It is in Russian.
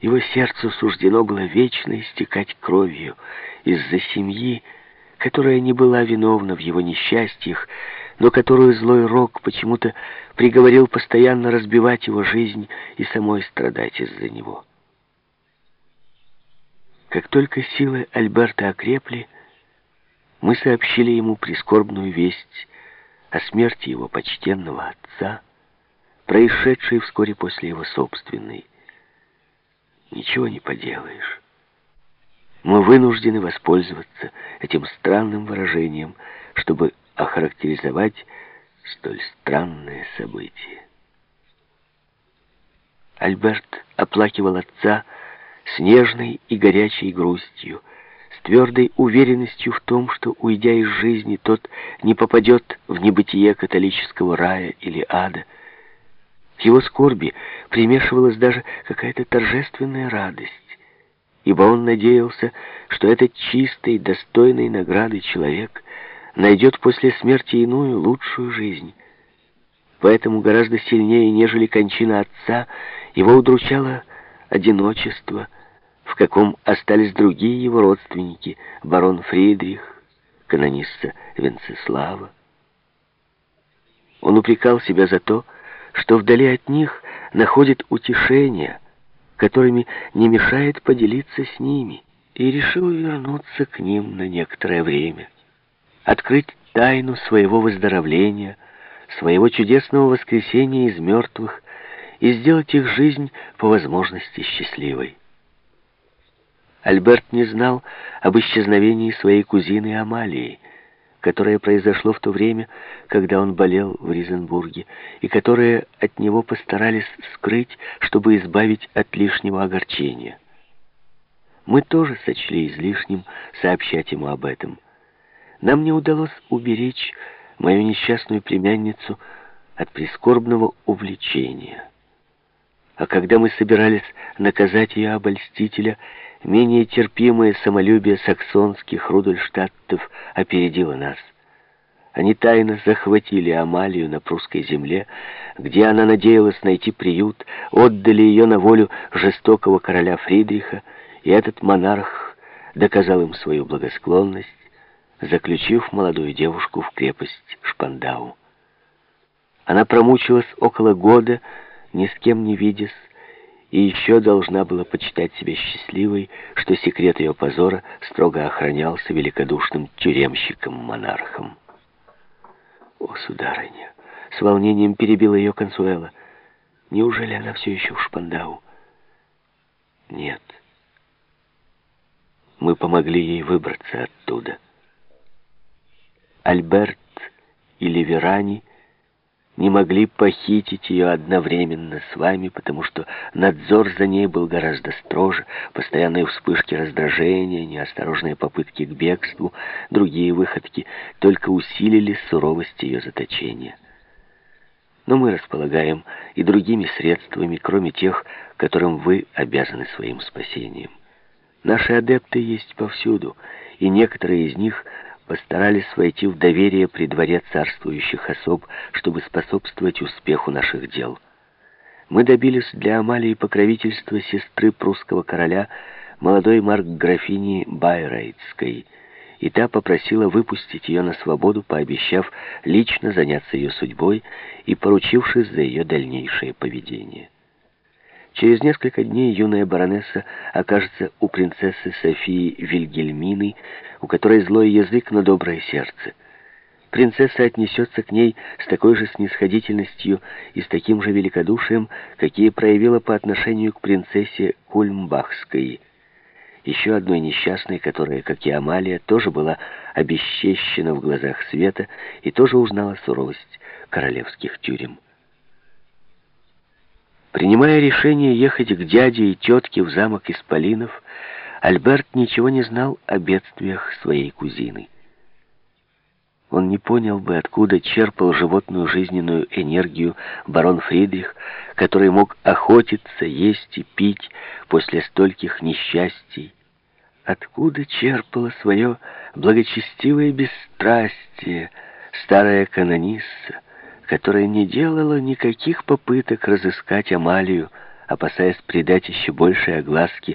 Его сердцу суждено было вечно истекать кровью из-за семьи, которая не была виновна в его несчастьях, но которую злой рок почему-то приговорил постоянно разбивать его жизнь и самой страдать из-за него. Как только силы Альберта окрепли, мы сообщили ему прискорбную весть о смерти его почтенного отца, происшедшей вскоре после его собственной. Ничего не поделаешь. Мы вынуждены воспользоваться этим странным выражением, чтобы охарактеризовать столь странное событие. Альберт оплакивал отца с нежной и горячей грустью, с твердой уверенностью в том, что, уйдя из жизни, тот не попадет в небытие католического рая или ада. К его скорби примешивалась даже какая-то торжественная радость, ибо он надеялся, что этот чистый, достойный награды человек найдет после смерти иную, лучшую жизнь. Поэтому гораздо сильнее, нежели кончина отца, его удручало одиночество, в каком остались другие его родственники, барон Фридрих, канонисса Венцеслава. Он упрекал себя за то, что вдали от них находит утешение, которыми не мешает поделиться с ними, и решил вернуться к ним на некоторое время, открыть тайну своего выздоровления, своего чудесного воскресения из мертвых и сделать их жизнь по возможности счастливой. Альберт не знал об исчезновении своей кузины Амалии, которое произошло в то время, когда он болел в Ризенбурге, и которое от него постарались скрыть, чтобы избавить от лишнего огорчения. Мы тоже сочли излишним сообщать ему об этом. Нам не удалось уберечь мою несчастную племянницу от прискорбного увлечения. А когда мы собирались наказать ее обольстителя, менее терпимое самолюбие саксонских Рудольштадтов опередило нас. Они тайно захватили Амалию на прусской земле, где она надеялась найти приют, отдали ее на волю жестокого короля Фридриха, и этот монарх доказал им свою благосклонность, заключив молодую девушку в крепость Шпандау. Она промучилась около года, ни с кем не видясь, и еще должна была почитать себя счастливой, что секрет ее позора строго охранялся великодушным тюремщиком-монархом. «О, сударыня!» — с волнением перебила ее Консуэла. «Неужели она все еще в Шпандау?» «Нет. Мы помогли ей выбраться оттуда». Альберт и Ливерани не могли похитить ее одновременно с вами, потому что надзор за ней был гораздо строже, постоянные вспышки раздражения, неосторожные попытки к бегству, другие выходки только усилили суровость ее заточения. Но мы располагаем и другими средствами, кроме тех, которым вы обязаны своим спасением. Наши адепты есть повсюду, и некоторые из них – постарались войти в доверие при дворе царствующих особ, чтобы способствовать успеху наших дел. Мы добились для Амалии покровительства сестры прусского короля, молодой марк-графини Байрейтской, и та попросила выпустить ее на свободу, пообещав лично заняться ее судьбой и поручившись за ее дальнейшее поведение. Через несколько дней юная баронесса окажется у принцессы Софии Вильгельмины, у которой злой язык, но доброе сердце. Принцесса отнесется к ней с такой же снисходительностью и с таким же великодушием, какие проявила по отношению к принцессе Кульмбахской, еще одной несчастной, которая, как и Амалия, тоже была обесчещена в глазах света и тоже узнала суровость королевских тюрем. Принимая решение ехать к дяде и тетке в замок Исполинов, Альберт ничего не знал о бедствиях своей кузины. Он не понял бы, откуда черпал животную жизненную энергию барон Фридрих, который мог охотиться, есть и пить после стольких несчастий. Откуда черпала свое благочестивое бесстрастие старая канонисса, которая не делала никаких попыток разыскать Амалию, опасаясь придать еще большей огласки